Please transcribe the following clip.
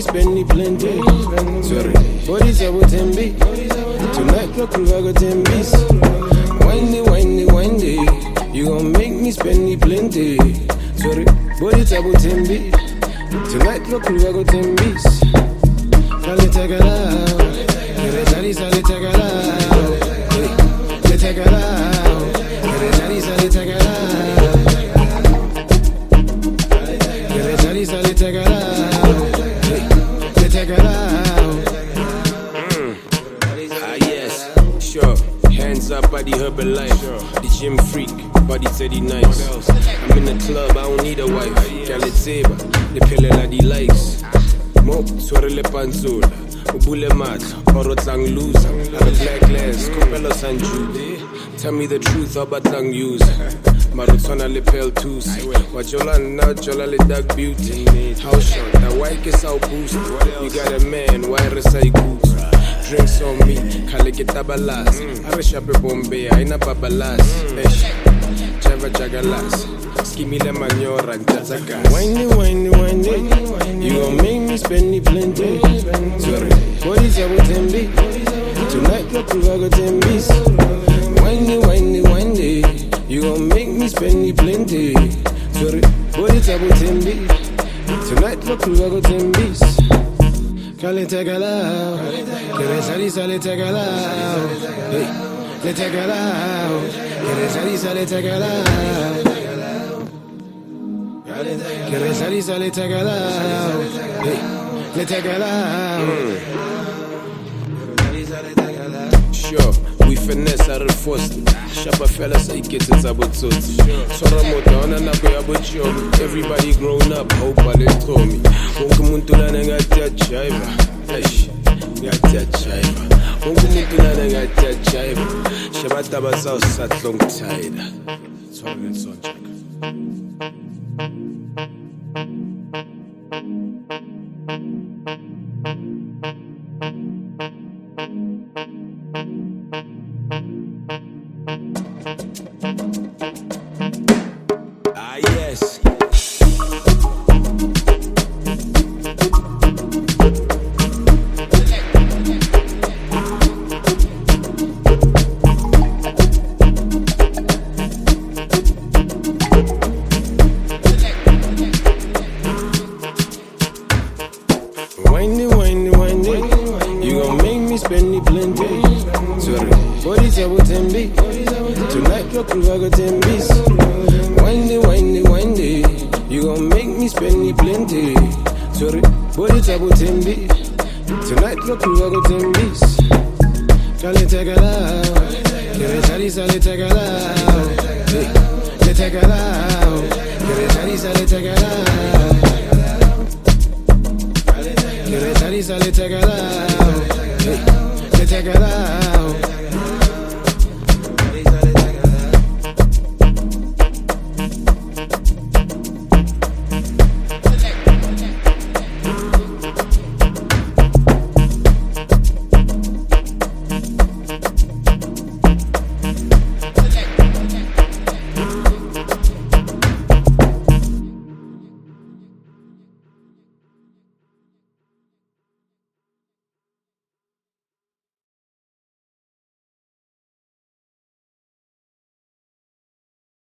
Spend the plenty. Sorry. Body table tembi. Tonight clock we go tembis. Windy, windy, windy. You gon' make me spend the plenty. Sorry. Body table tembi. Tonight clock we go tembis. It out. Kere take it out. Kere sali sali take it out. Kere sali sali take it out. Out. Ah, yes, sure. Hands up, body Herbalife. The gym freak, body teddy nice. I'm in the club, I don't need a wife. Kaliteba, the pill like the likes. Mo, swere le panzola. Ubule mat, oro tlang loser. I'm a black lens, Copello San Jude. Tell me the truth about tlang use. Marutona le pale twos. Wajola na jola le dark beauty. That white kiss out boost. You got a man, why resay goose? Drinks on me, khale ke tabalas. A re shape Bombay, aina babalas. Eish, Java jagalas. Skimile manyora, ntatsa gas. Windy, windy, windy. You gon' make me spend the plenty. Sorry. Body table tembi. Tonight clock we go tembis. Windy, windy, windy. You gon' make me spend the plenty. Sorry. Body table tembi. Tonight clock we go tembis. Kale take it out. Kere sali sali take it out. Hey, le take it out. Kere sali sali take it out. Kere sali sali take it out. Hey, le take it out. Sure, we finesse a re force. Shapa fella say get it a botsotsi. Sora moto ona nako ya bochomi. Everybody grown up, hope ale tomi. Wonke umuntu lana ngathi ajayiva. Wonke umuntu lana ngathi ajayiva. Shabataba saw sat long tired. Table tembi. Tonight clock we go tembis. Windy, windy, windy. You gon' make me spend the plenty. Sorry. Table tembi. Tonight clock we go tembis. Kale take it out. Kere sali sali take it out. Hey, take it out. Kere sali sali take it out. Kere sali sali take it out. Hey, take it out.